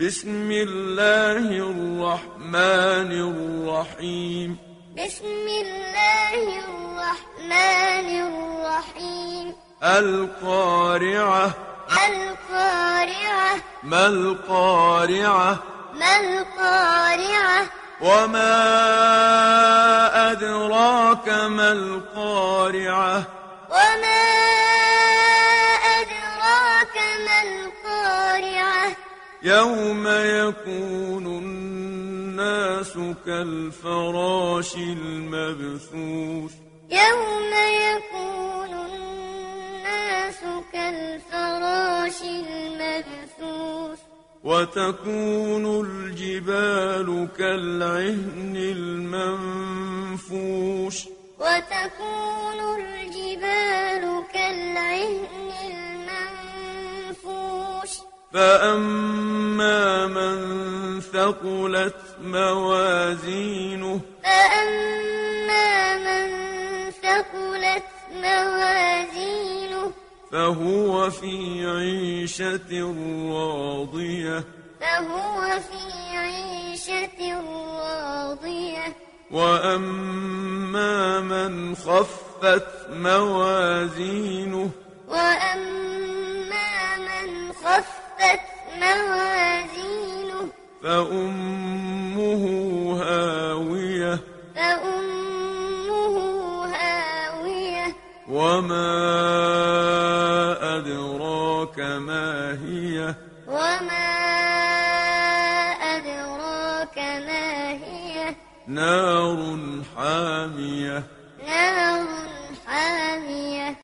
بسم الله الرحمن الرحيم. بسم الله الرحمن الرحيم. القارعة. القارعة. ما القارعة؟ ما القارعة. وما أدراك ما القارعة؟ وما يوم يكون الناس كالفراش المبثوث يوم يكون الناس كالفراش المبثوث وتكون الجبال كالعهن المنفوش وتكون الجبال فأما من ثقلت موازينه فأما من ثقلت موازينه فهو في عيشة راضية فهو في عيشة راضية وأما من خفت موازينه وأما فأمه هاوية. فأمه هاوية. وما أدراك ما هي. وما أدراك ما هي. نار حامية. نار حامية.